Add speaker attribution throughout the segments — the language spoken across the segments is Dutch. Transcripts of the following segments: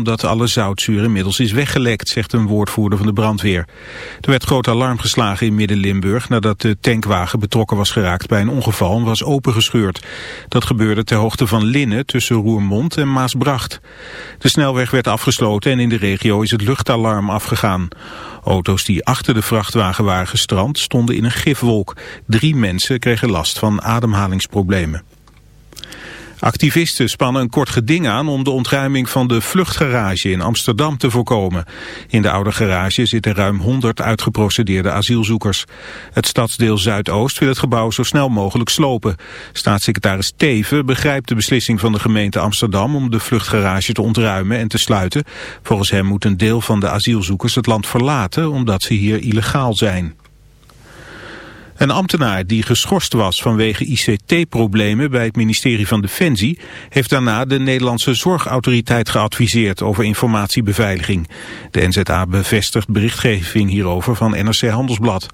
Speaker 1: omdat alle zoutzuur inmiddels is weggelekt, zegt een woordvoerder van de brandweer. Er werd groot alarm geslagen in Midden-Limburg nadat de tankwagen betrokken was geraakt bij een ongeval en was opengescheurd. Dat gebeurde ter hoogte van Linnen tussen Roermond en Maasbracht. De snelweg werd afgesloten en in de regio is het luchtalarm afgegaan. Auto's die achter de vrachtwagen waren gestrand stonden in een gifwolk. Drie mensen kregen last van ademhalingsproblemen. Activisten spannen een kort geding aan om de ontruiming van de vluchtgarage in Amsterdam te voorkomen. In de oude garage zitten ruim 100 uitgeprocedeerde asielzoekers. Het stadsdeel Zuidoost wil het gebouw zo snel mogelijk slopen. Staatssecretaris Teven begrijpt de beslissing van de gemeente Amsterdam om de vluchtgarage te ontruimen en te sluiten. Volgens hem moet een deel van de asielzoekers het land verlaten omdat ze hier illegaal zijn. Een ambtenaar die geschorst was vanwege ICT-problemen bij het ministerie van Defensie heeft daarna de Nederlandse Zorgautoriteit geadviseerd over informatiebeveiliging. De NZA bevestigt berichtgeving hierover van NRC Handelsblad.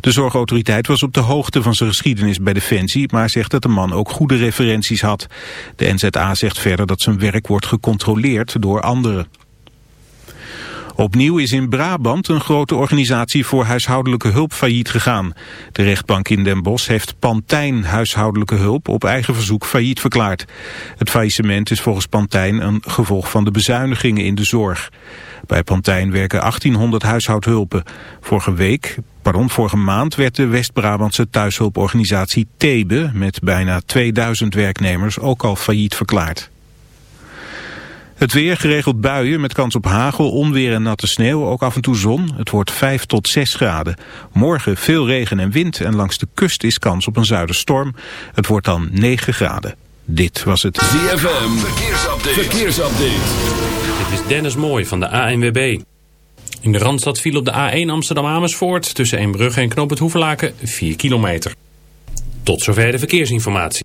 Speaker 1: De zorgautoriteit was op de hoogte van zijn geschiedenis bij Defensie, maar zegt dat de man ook goede referenties had. De NZA zegt verder dat zijn werk wordt gecontroleerd door anderen. Opnieuw is in Brabant een grote organisatie voor huishoudelijke hulp failliet gegaan. De rechtbank in Den Bosch heeft Pantijn huishoudelijke hulp op eigen verzoek failliet verklaard. Het faillissement is volgens Pantijn een gevolg van de bezuinigingen in de zorg. Bij Pantijn werken 1800 huishoudhulpen. Vorige week, pardon, vorige maand werd de West-Brabantse thuishulporganisatie Thebe met bijna 2000 werknemers ook al failliet verklaard. Het weer geregeld buien met kans op hagel, onweer en natte sneeuw, ook af en toe zon. Het wordt 5 tot 6 graden. Morgen veel regen en wind en langs de kust is kans op een zuiderstorm. Het wordt dan 9 graden. Dit was het
Speaker 2: ZFM Verkeersupdate. Verkeersupdate.
Speaker 3: Dit is Dennis Mooij van de ANWB. In de Randstad viel op de A1 Amsterdam-Amersfoort tussen Eembrugge en Knoop het Hoevelaken 4 kilometer. Tot zover de verkeersinformatie.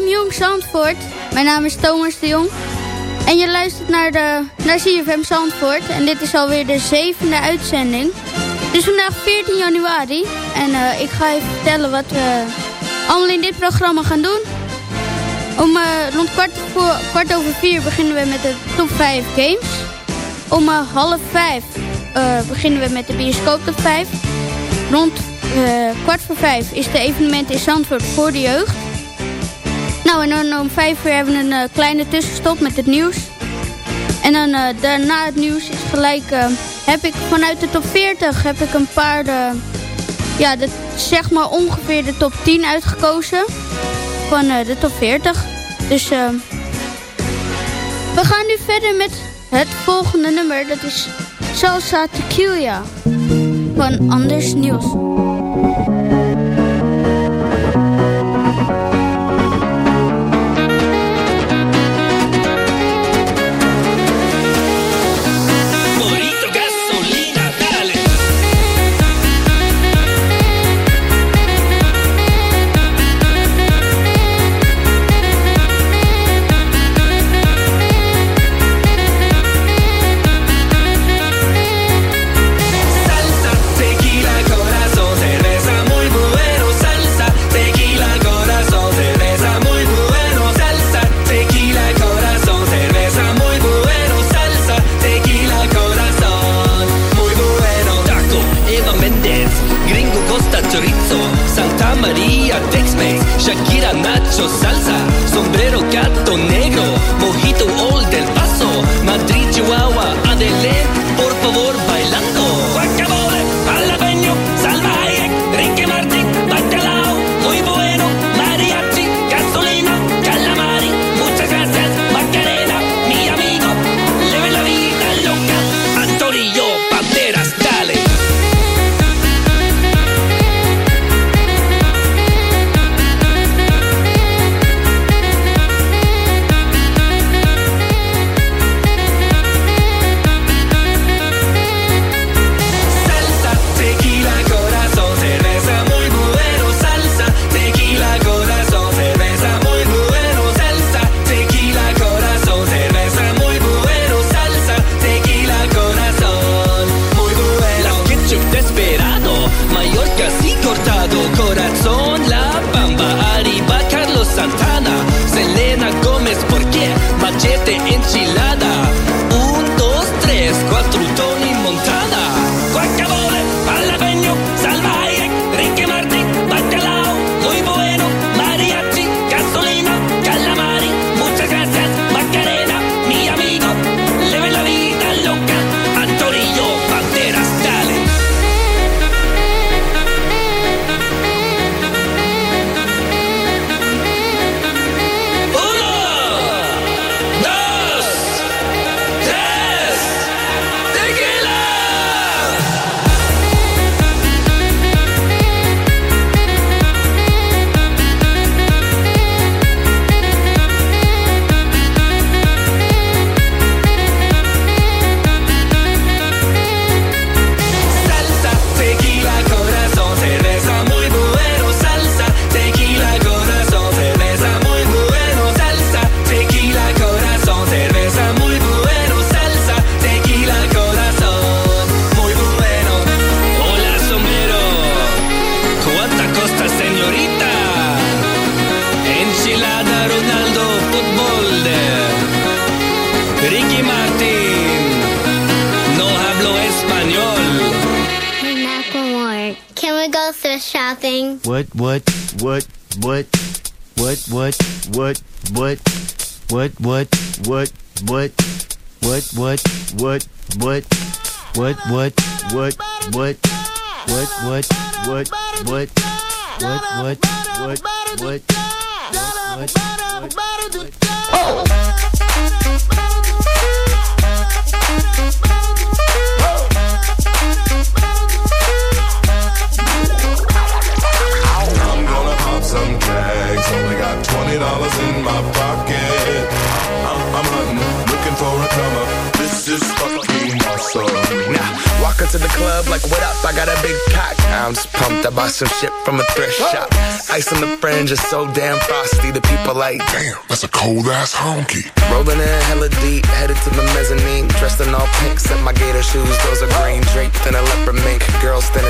Speaker 4: CFM Jong Zandvoort. Mijn naam is Thomas de Jong. En je luistert naar, de, naar CFM Zandvoort. En dit is alweer de zevende uitzending. Het is vandaag 14 januari. En eh, ik ga even vertellen wat we allemaal in dit programma gaan doen. Om eh, rond kwart, voor, kwart over vier beginnen we met de top 5 games. Om eh, half vijf beginnen we met de bioscoop top 5. Rond kwart voor vijf is de evenement in Zandvoort voor de jeugd. Nou, en dan om vijf uur hebben we een eh, kleine tussenstop met het nieuws. En dan eh, daarna het nieuws is gelijk... eh, heb ik vanuit de top 40 heb ik een paar... ja, zeg maar ongeveer de top 10 uitgekozen. Van de top 40.
Speaker 5: Dus we gaan nu verder met het volgende nummer. Dat is Salsa Tequila van Anders Niels.
Speaker 6: What, what, what, what, what, what, what, what, what, what, what,
Speaker 7: got twenty dollars in my pocket. I'm, I'm hunting, looking for a come up. Is fucking awesome.
Speaker 8: Now, walk into the club like, what up? I got a big cock. I'm just pumped. I bought some shit from a thrift shop. Ice on the fringe is so damn frosty. The people like,
Speaker 7: Damn, that's a cold ass honky.
Speaker 8: rolling in hella deep, headed to the mezzanine. Dressed in all pink, set my gator shoes. Those are green draped in a leopard mink. Girl standing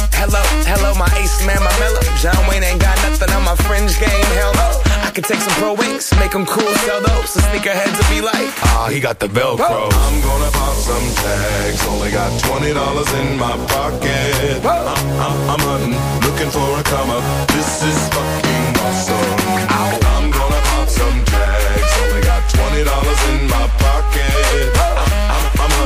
Speaker 8: Hello, hello, my ace man, my mellow. John Wayne ain't got nothing on my fringe game. Hell no. I could take some pro wings, make them cool, sell those. The sneakerheads will be like, ah, he got the Velcro.
Speaker 7: I'm gonna pop some tags. Only got twenty dollars in my pocket. I'm, I'm, I'm hunting, looking for a come up. This is fucking awesome. I'm gonna pop some tags. Only got twenty dollars in my pocket.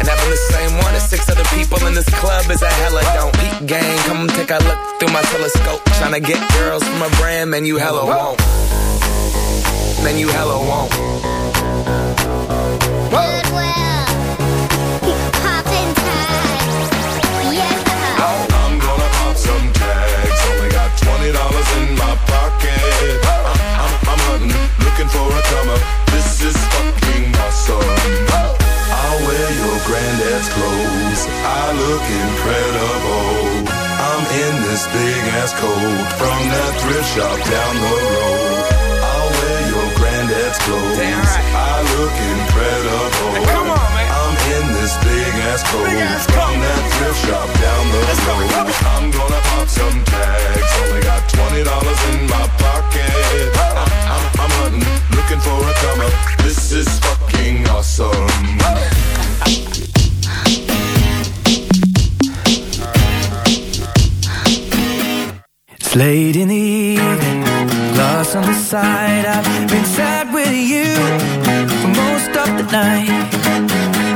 Speaker 8: And having the same one as six other people in this club is a hella don't. Peep gang, come take a look through my telescope. Tryna get girls from a brand, man, you hella won't. Man, you hella won't.
Speaker 9: Poppin'
Speaker 7: granddad's clothes. I look incredible. I'm in this big ass coat from that thrift shop down the road. I'll wear your granddad's clothes.
Speaker 8: Damn right.
Speaker 7: I look incredible.
Speaker 8: come on, man.
Speaker 7: I'm in this big ass coat from that thrift shop down the road. I'm gonna pop some tags. Only got twenty dollars in my pocket. I'm, I'm, I'm hunting, looking for a come up. This is fucking awesome.
Speaker 10: It's late in the evening, lost on the side. I've been sad with you for most of the night.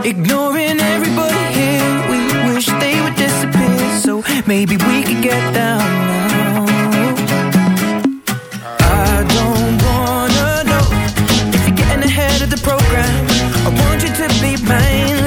Speaker 10: Ignoring everybody here, we wish they would disappear. So maybe we could get down now. I don't wanna know if you're getting ahead of the program. I want you to be mine,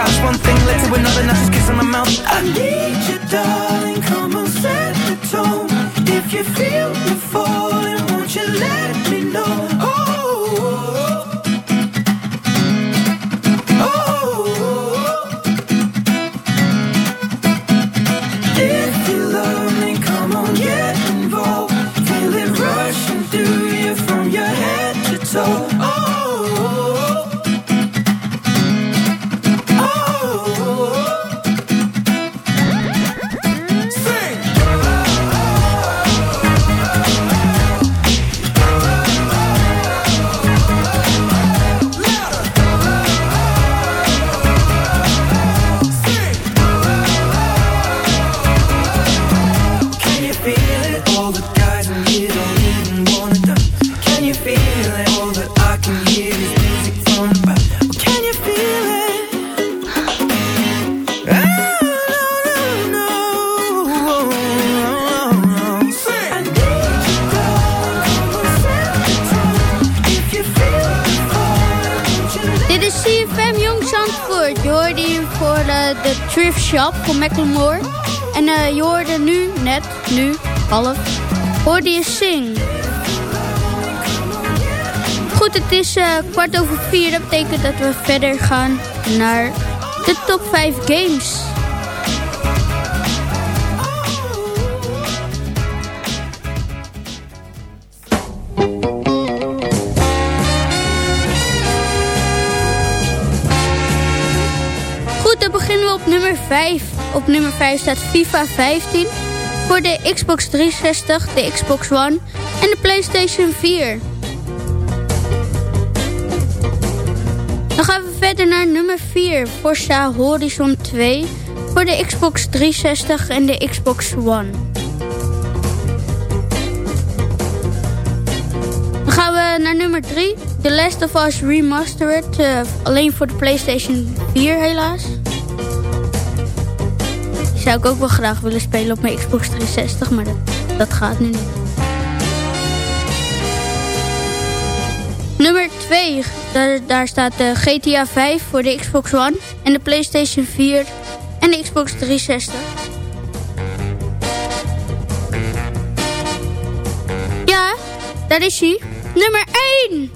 Speaker 10: One thing led to another, now just kiss on the mouth. I need you, darling. Come on, set the tone. If you feel me falling, won't you let me know?
Speaker 4: De Thrift Shop van Macklemore. En eh, je hoorde nu, net, nu, half, hoorde je Sing. Goed, het is eh, kwart over vier. Dat betekent dat we verder gaan naar de top 5 games. 5. Op nummer 5 staat FIFA 15 voor de Xbox 360, de Xbox One en de PlayStation 4. Dan gaan we verder naar nummer 4, Forza Horizon 2 voor de Xbox 360 en de Xbox One. Dan gaan we naar nummer 3, The Last of Us Remastered, eh, alleen voor de PlayStation 4 helaas. Zou ik ook wel graag willen spelen op mijn Xbox 360, maar dat, dat gaat nu niet. Nummer 2, daar, staat de GTA 5 voor de Xbox One en de PlayStation 4 en de Xbox 360. Ja, daar is hij. Nummer 1!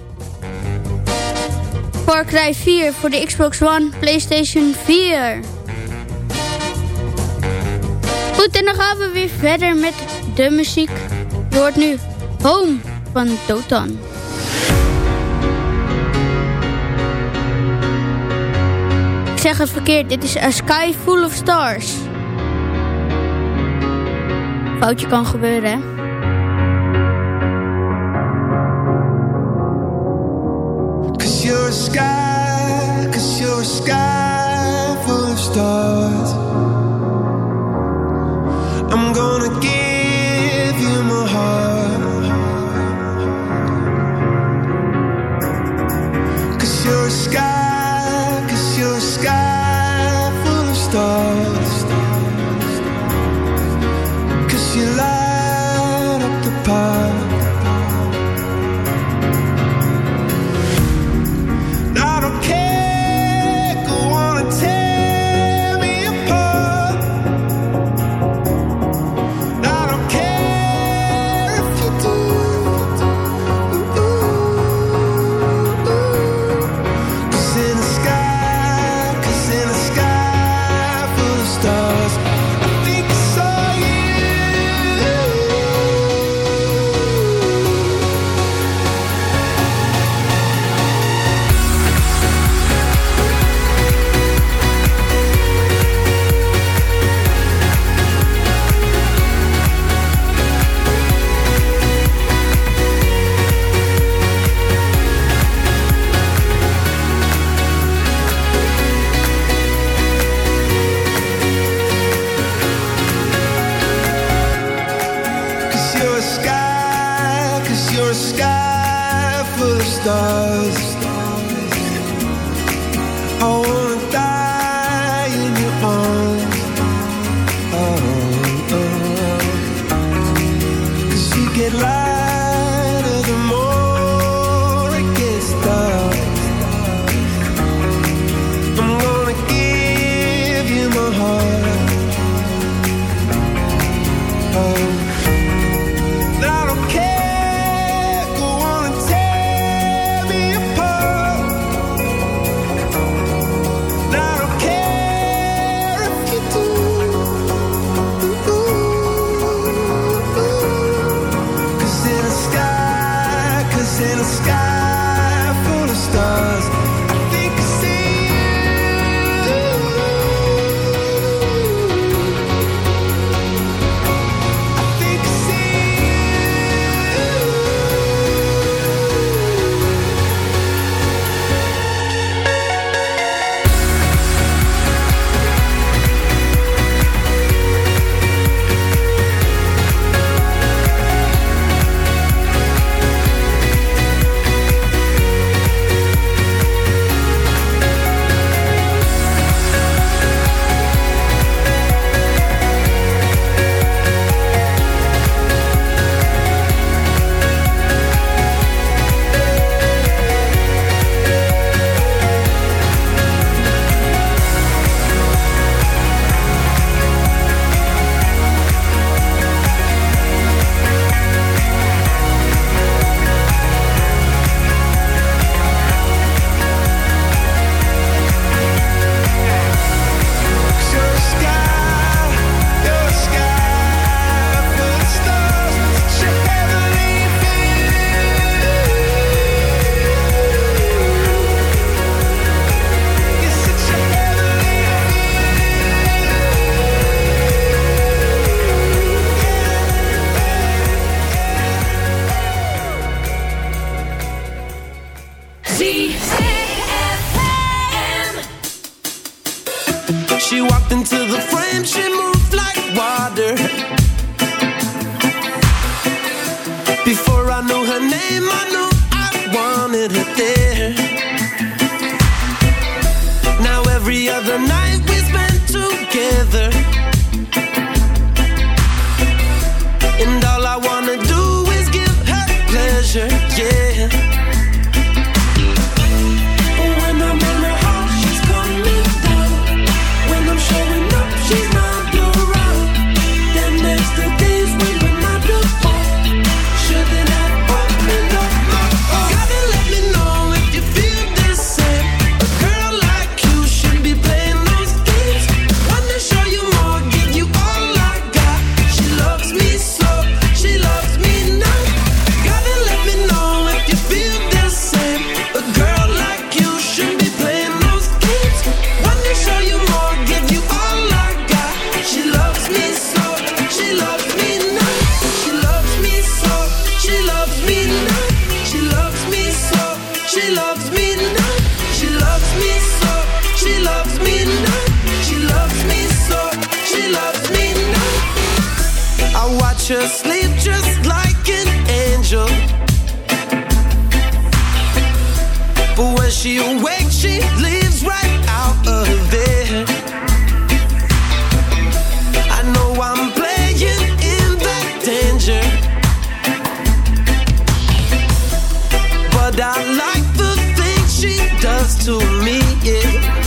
Speaker 4: Far Cry 4 voor de Xbox One, PlayStation 4. Goed, en dan gaan we weer verder met de muziek. Je hoort nu Home van Dotan. Ik zeg het verkeerd, dit is A Sky Full of Stars. Foutje kan gebeuren, hè?
Speaker 11: You're sky, gonna give get loud I
Speaker 12: like the things she does to me, yeah.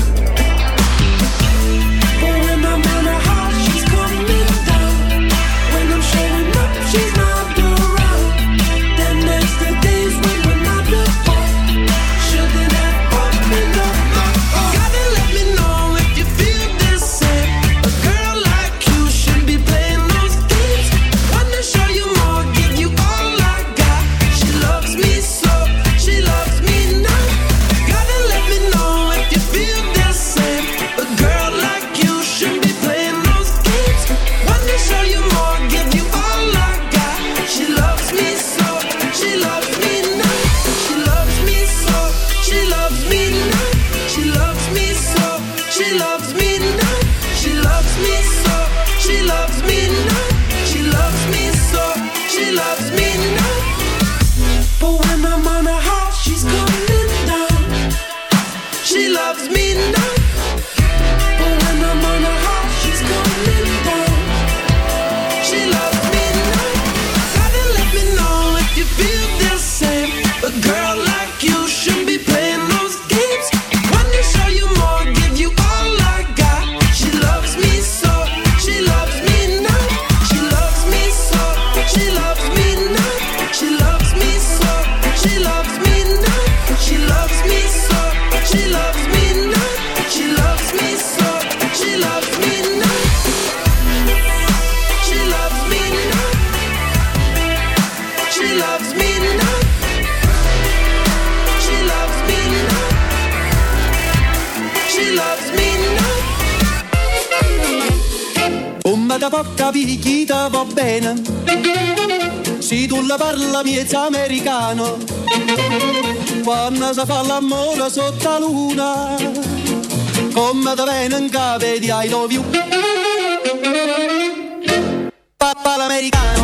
Speaker 13: miezza poca picchita va bene. Se tu la parla miezza americano, quando si fa l'amore sotto la luna, come da venen cave di I love you. Papà l'americano.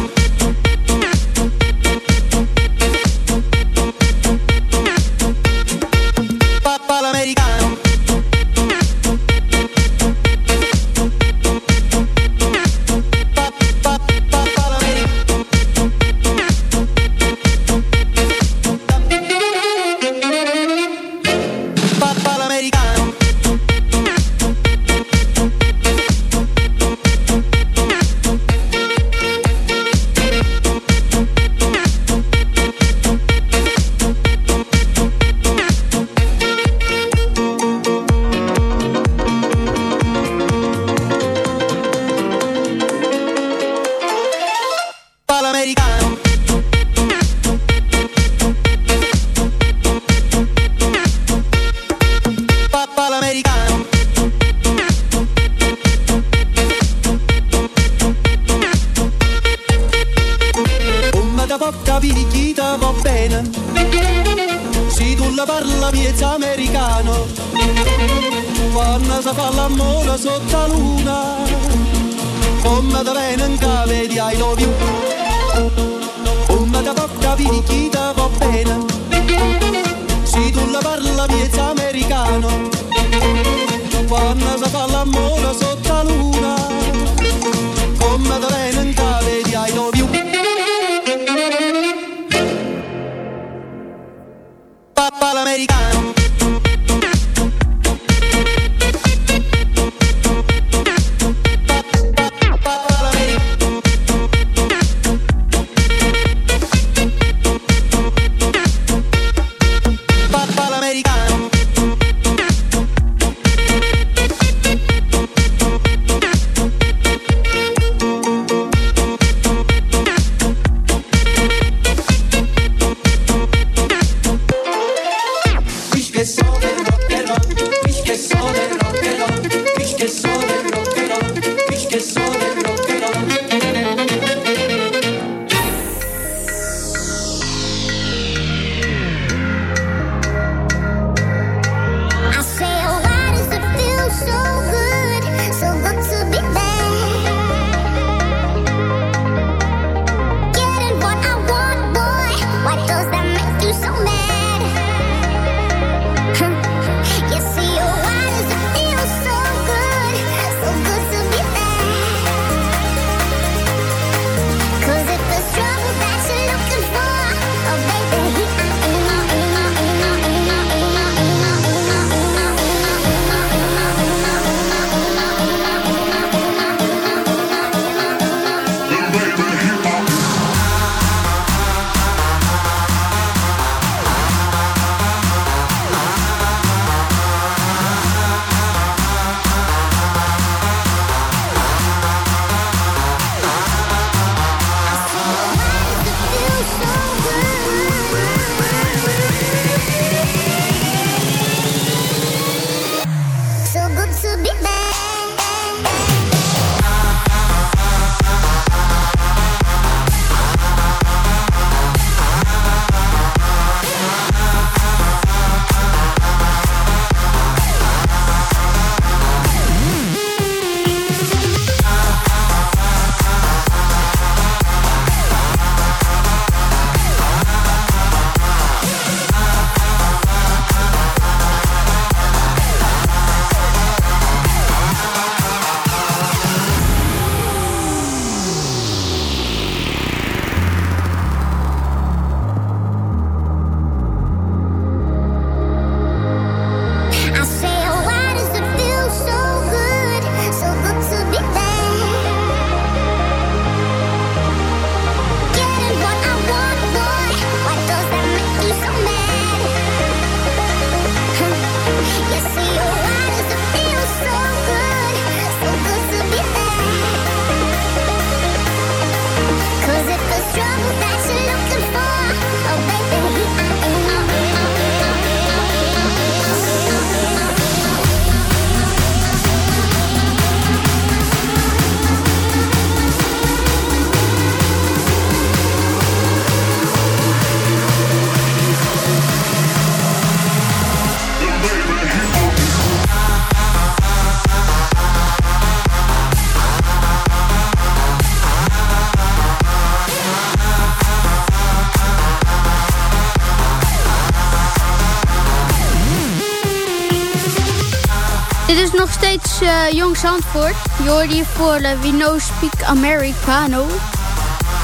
Speaker 4: Eh, Jong Zandvoort. Je hoorde hier voor eh, We Know Speak Americano.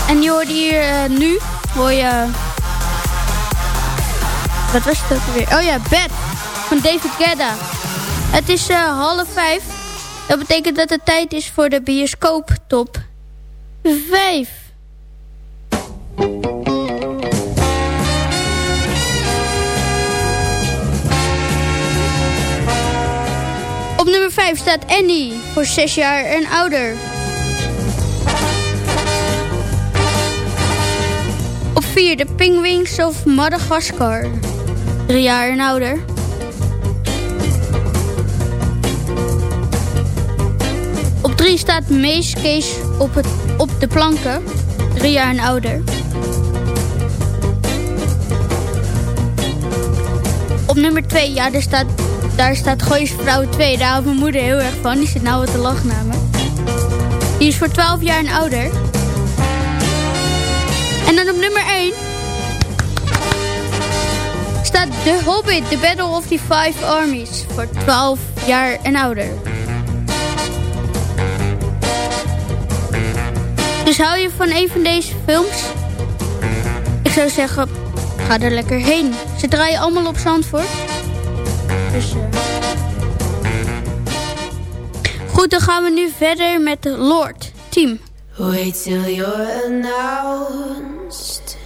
Speaker 4: En je hoorde hier eh, nu, hoor je... Wat was het ook weer? Oh ja, Bad van David Guetta. Het is half vijf. Dat betekent dat het tijd is voor de bioscoop top 5. Nummer 5 staat Annie voor 6 jaar en ouder. Op 4 de Penguins of Madagascar. 3 jaar en ouder. Op 3 staat Mace Case op, het, op de planken. 3 jaar en ouder. Op nummer 2, ja, daar staat, daar staat Gooise Vrouw 2. Daar houdt mijn moeder heel erg van. Die zit nou wat te lachen naar me. Die is voor 12 jaar en ouder. En dan op nummer 1 staat The Hobbit, The Battle of the Five Armies. Voor 12 jaar en ouder. Dus hou je van een van deze films? Ik zou zeggen, ga er lekker heen. Ze draaien allemaal op Zandvoort. Goed, dan gaan we nu verder met Lord. Team.
Speaker 14: Wait till you're announced.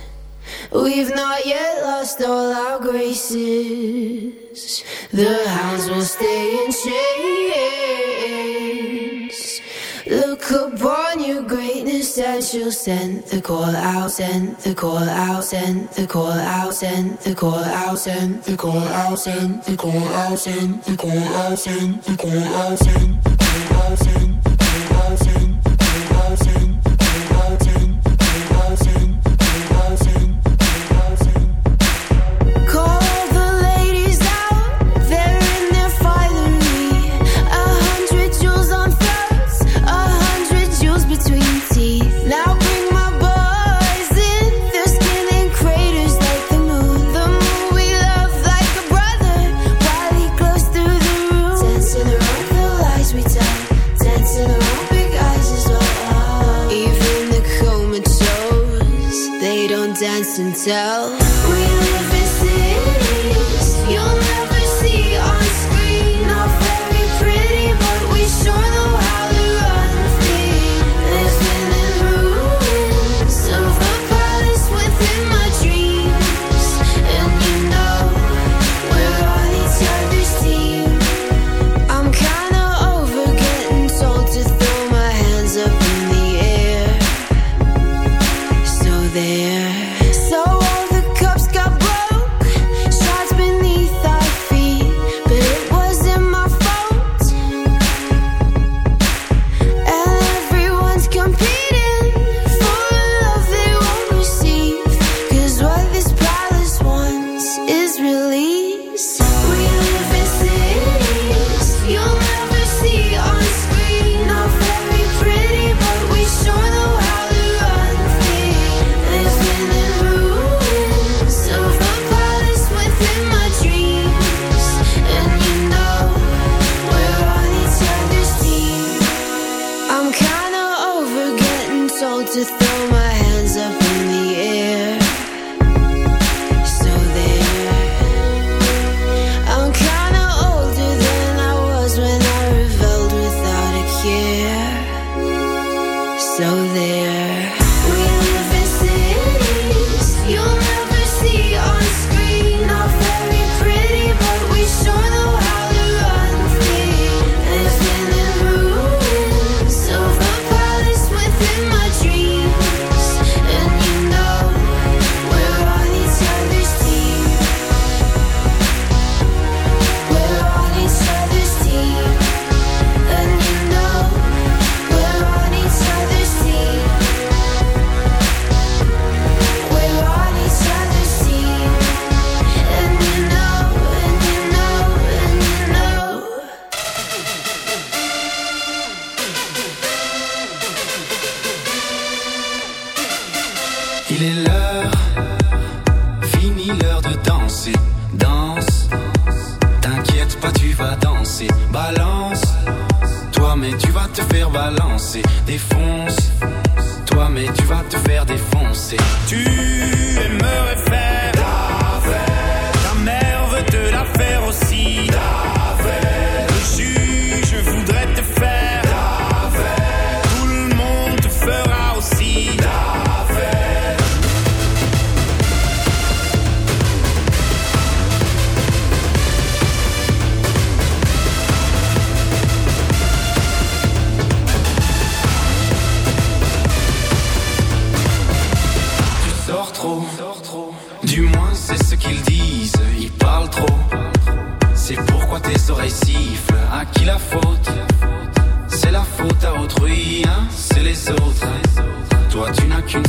Speaker 14: We've not yet lost all our graces. The hounds will stay in chains. Look upon your greatness and she'll send the call out, send. The call out, send. The call out, send. The call out, send. The call out, send. The call out, send. The call out, send. The call out, send. The call out, send. the call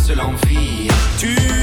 Speaker 15: seule envie. Tu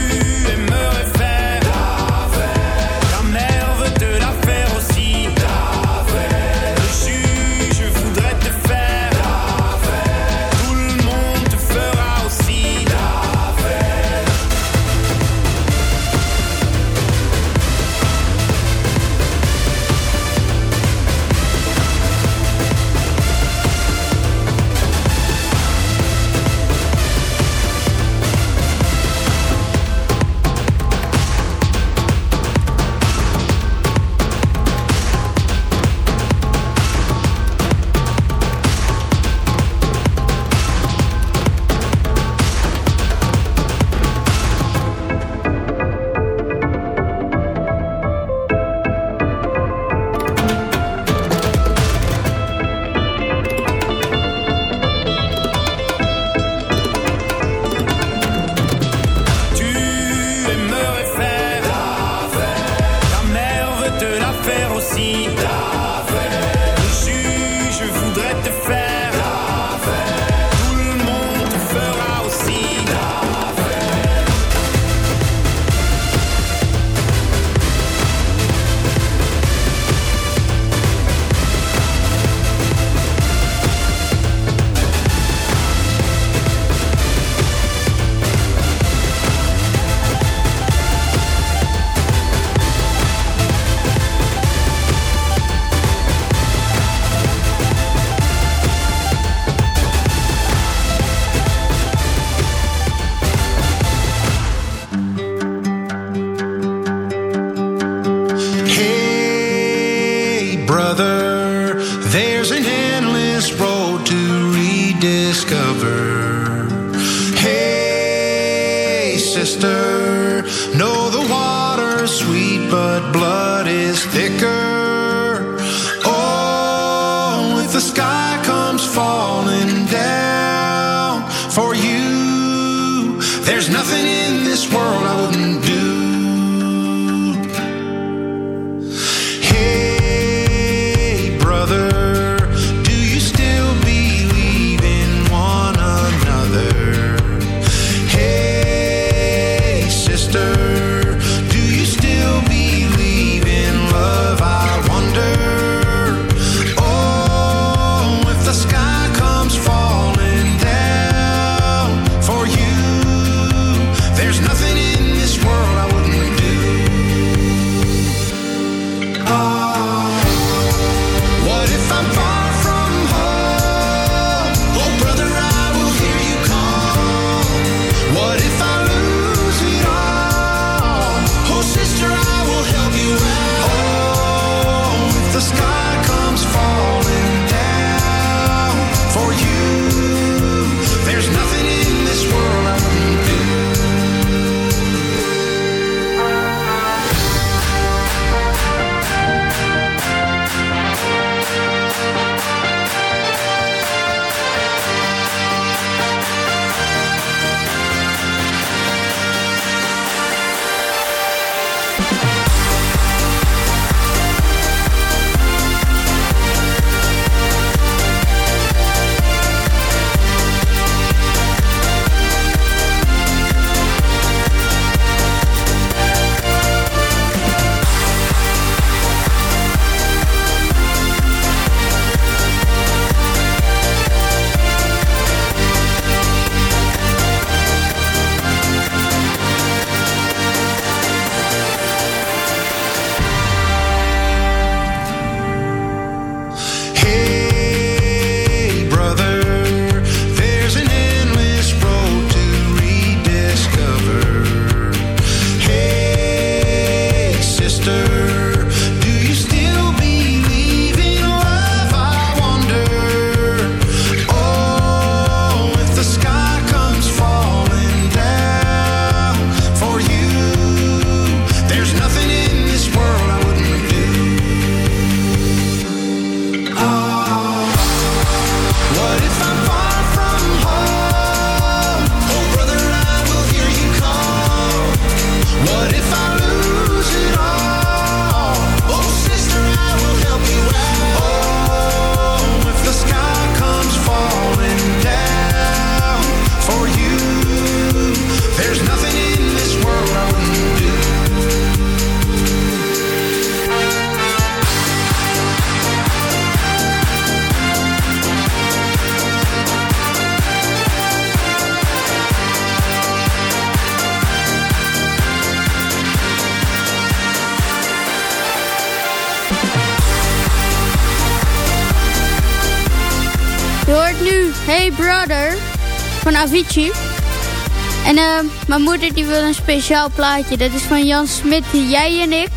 Speaker 4: En eh, mijn moeder die wil een speciaal plaatje. Dat is van Jan Smit, jij en ik.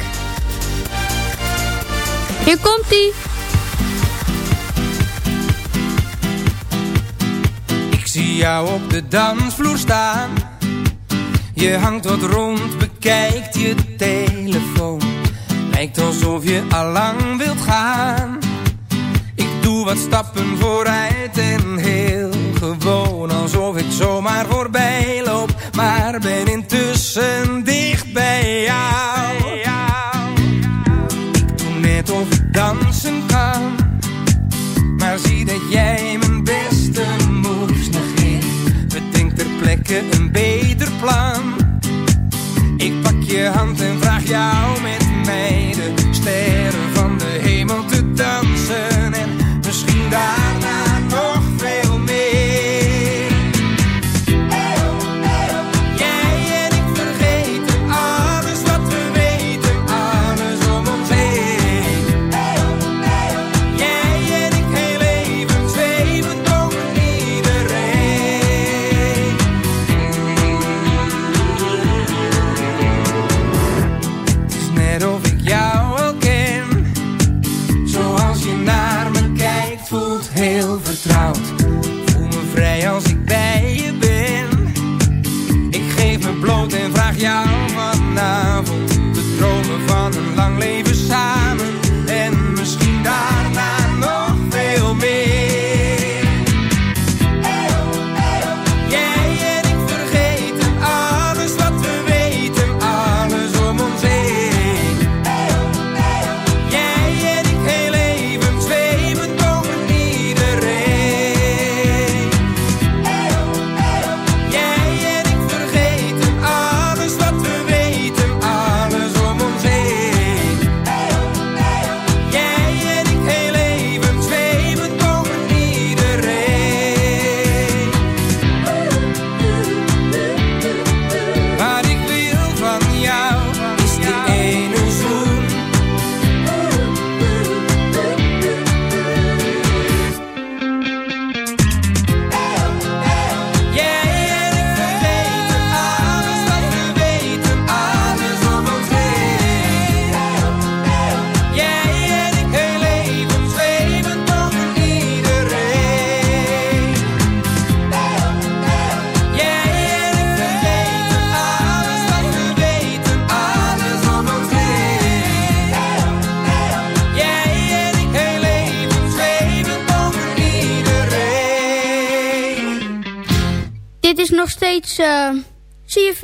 Speaker 4: Hier komt ie.
Speaker 16: Ik zie jou op de dansvloer staan. Je hangt wat rond, bekijkt je telefoon. Lijkt alsof je allang wilt gaan. Ik doe wat stappen vooruit en heel gewoon. Alsof ik zomaar voorbij loop, maar ben intussen dicht bij jou. Ik doe net of ik dansen kan. Maar zie dat jij mijn beste moves negeert. Bedenk ter plekke een beter plan. Ik pak je hand en vraag jou met mij de sterren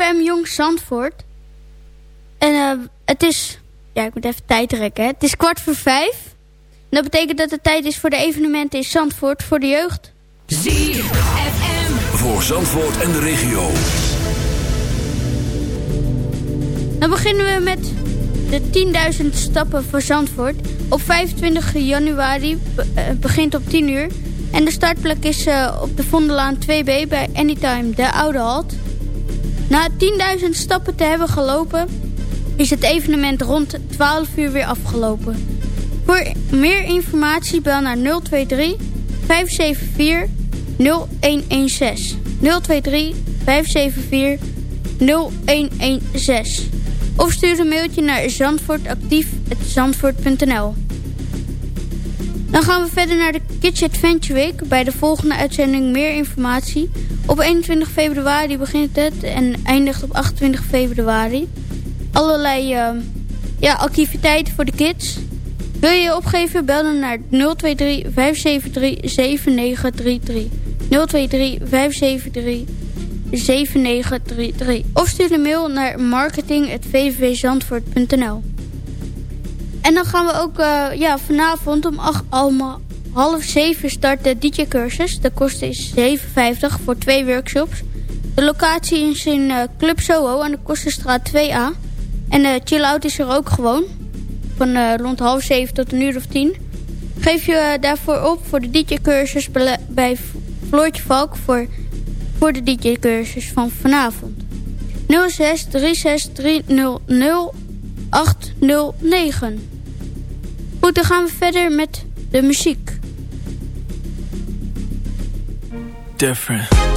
Speaker 4: CFM Jong Zandvoort. En eh, het is... Ja, ik moet even tijd rekken. Hè. Het is kwart voor vijf. En dat betekent dat het tijd is voor de evenementen in Zandvoort voor de jeugd.
Speaker 2: ZFM. Voor Zandvoort en de regio.
Speaker 4: Dan beginnen we met de 10.000 stappen voor Zandvoort. Op 25 januari eh, begint op 10 uur. En de startplek is eh, op de Vondelaan 2B bij Anytime, de Oude Halt. Na 10.000 stappen te hebben gelopen... is het evenement rond 12 uur weer afgelopen. Voor meer informatie bel naar 023 574 0116. 023 574 0116. Of stuur een mailtje naar zandvoortactief.zandvoort.nl Dan gaan we verder naar de Kids Adventure Week. Bij de volgende uitzending meer informatie. Op 21 februari begint het en eindigt op 28 februari. Allerlei eh, ja, activiteiten voor de kids. Wil je je opgeven? Bel dan naar 023 573 7933. 023 573 7933. Of stuur een mail naar marketing.vvvzandvoort.nl En dan gaan we ook uh, ja, vanavond om acht, om half zeven start de DJ-cursus. De kosten is 7,50 voor twee workshops. De locatie is in uh, Club Soho aan de Kosterstraat 2A. En uh, chill-out is er ook gewoon. Van uh, rond half zeven tot een uur of tien. Geef je daarvoor op voor de DJ-cursus bij Floortje Valk... voor voor de DJ-cursus van vanavond. 06 36 300 809. Goed, dan gaan we verder met de muziek.
Speaker 10: Different.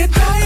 Speaker 17: get back.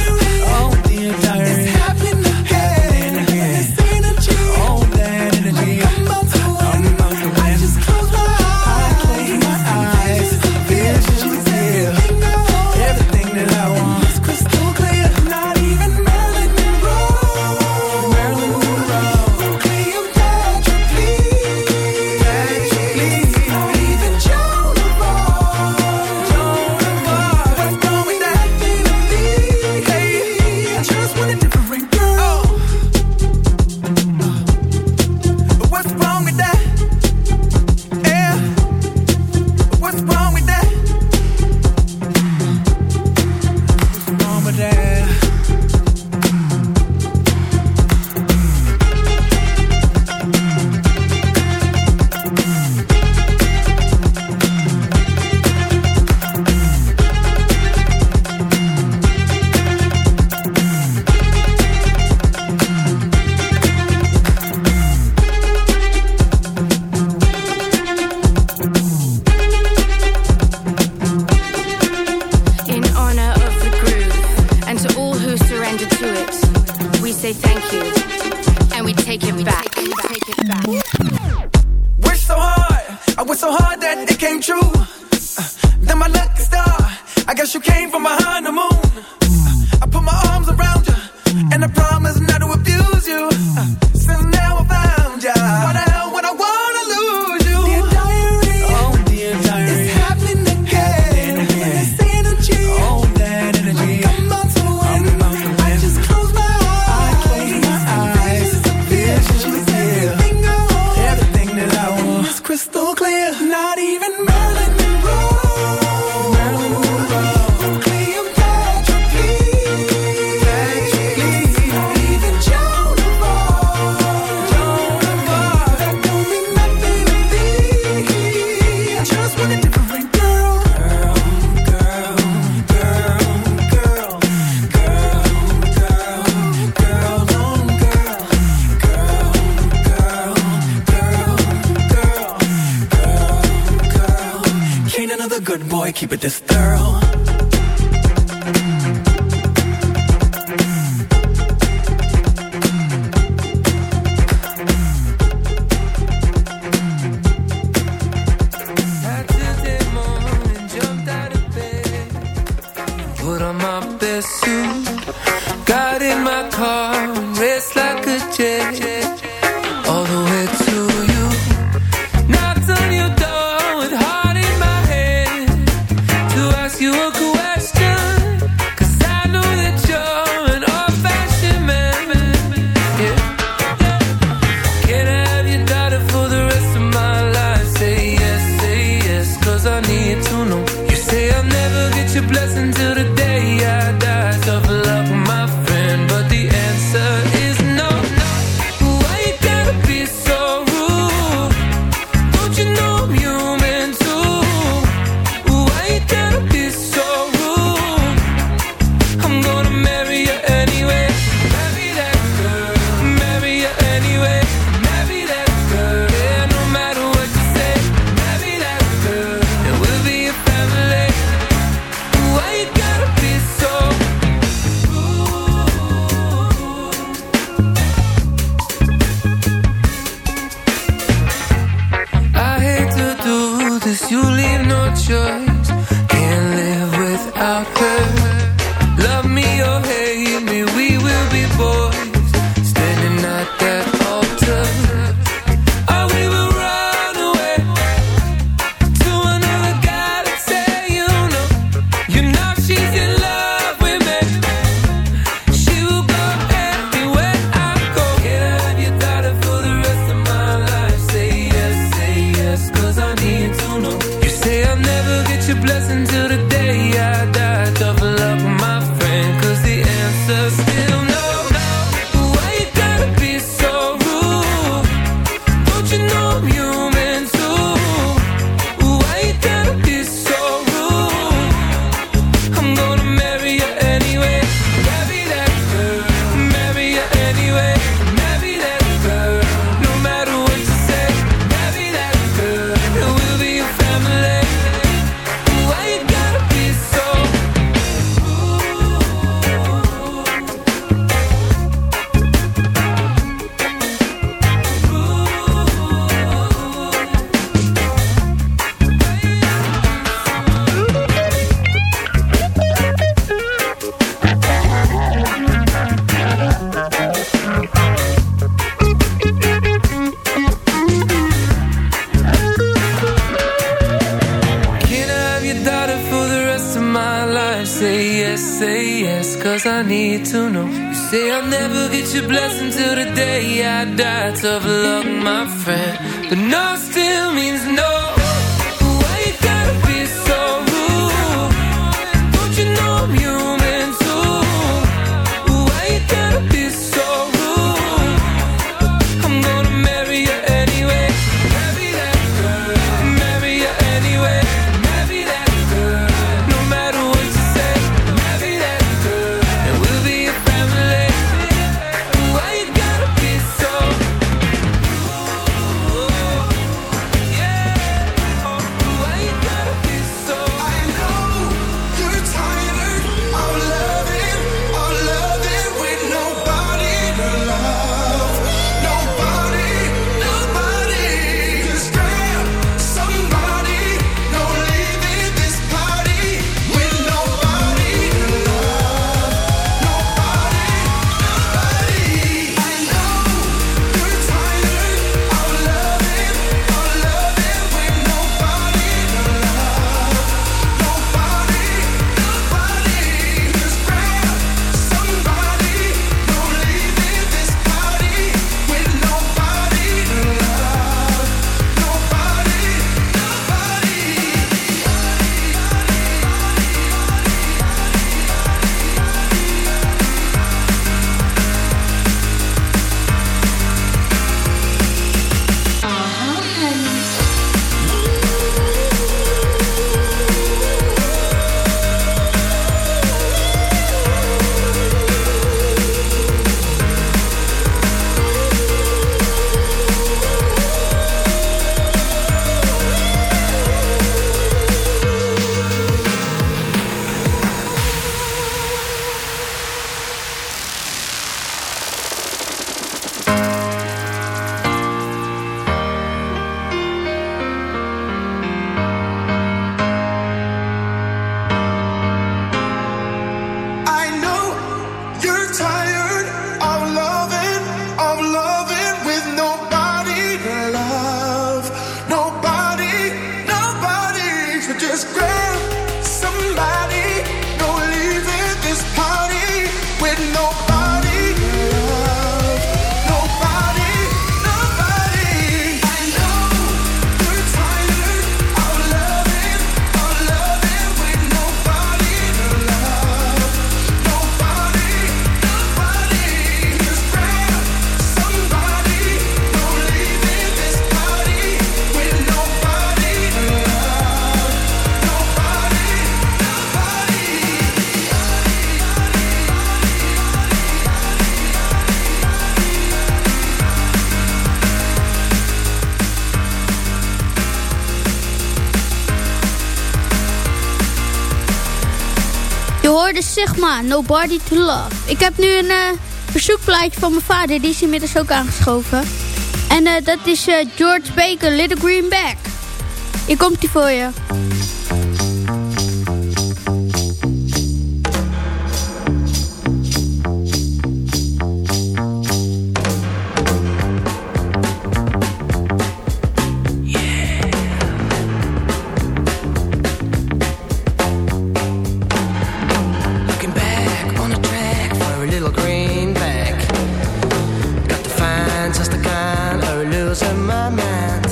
Speaker 12: that's of luck, my friend. But no still means no.
Speaker 4: Sigma, Nobody to Love. Ik heb nu een eh, verzoekplaatje van mijn vader, die is inmiddels ook aangeschoven. En eh, dat is eh, George Baker, Little Green Bag. Hier komt hij voor je.
Speaker 11: The kind of losing my mind.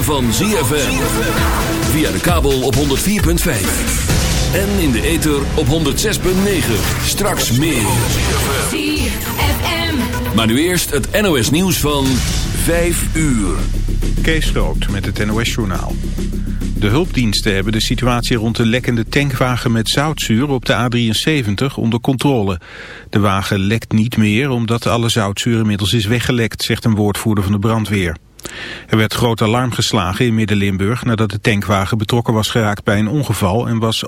Speaker 2: Ritme van ZFM. Via de kabel op 104.5. En in de ether op 106.9. Straks meer. Maar nu eerst het NOS nieuws van 5 uur.
Speaker 1: Kees Groot met het NOS-journaal. De hulpdiensten hebben de situatie rond de lekkende tankwagen met zoutzuur op de A73 onder controle. De wagen lekt niet meer omdat alle zoutzuur inmiddels is weggelekt, zegt een woordvoerder van de brandweer. Er werd groot alarm geslagen in Midden-Limburg nadat de tankwagen betrokken was geraakt bij een ongeval en was